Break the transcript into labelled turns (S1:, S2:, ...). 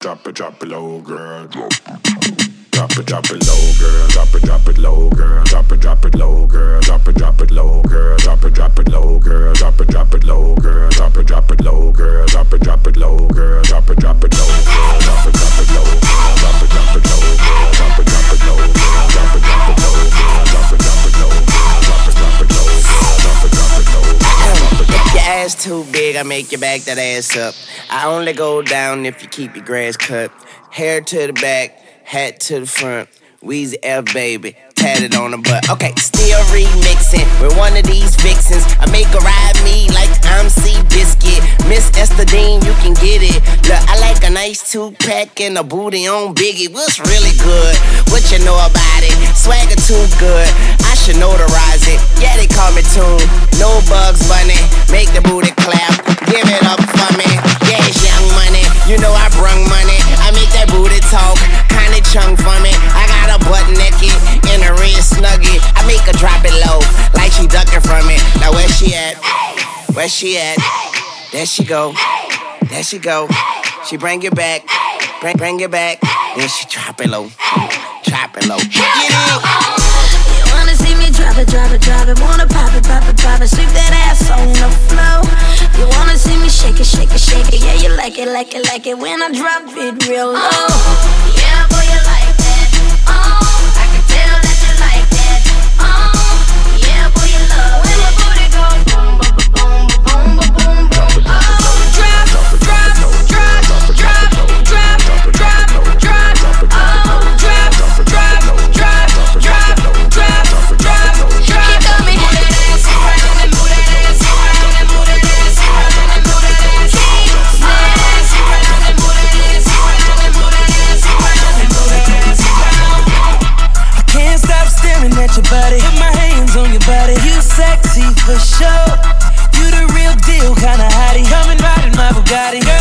S1: Drop it, drop it low, girl. Drop it, drop it low, girl. Drop it, drop it low, girl. Drop it, drop it low, girl. Drop it, drop it low, girl. Drop it, drop it low, girl. Drop it, drop it low, girl. Drop it, drop it low, girl. Drop it, drop it low, girl. Drop it, drop it low, girl. Drop it, drop it low, girl. Drop it, drop it low, girl. Drop it, drop it low, girl. Drop it, drop it low, girl. Drop it, drop it low, girl. Drop it, drop it low, girl. Drop it, drop it low, girl. Drop it, drop
S2: If your ass too big, I make you back that ass up. I only go down if you keep your grass cut. Hair to the back, hat to the front. Weezy F baby, tatted on the butt. Okay, still remixing with one of these vixens. I make her ride me like I'm Seabiscuit. Miss Ester Dean, you can get it. Look, I like a nice two pack and a booty on Biggie. What's really good? What you know about it? Swagger too good. I should notarize it. Yeah, they call me Tune. No bugs bunny. Make the booty clap. Where she at? There she go. There she go. She bring it back. Bring, bring it back. Then she drop it low. Drop it low. Get it.
S3: You wanna see me drop it, drop it, drop it. Wanna pop it, pop it, pop it. Sweep that ass on the floor. You wanna see me shake it, shake it, shake it. Yeah, you like it, like it, like it when I drop it real low.
S1: for sure, You the real deal, kinda hottie. Coming and in my Bugatti.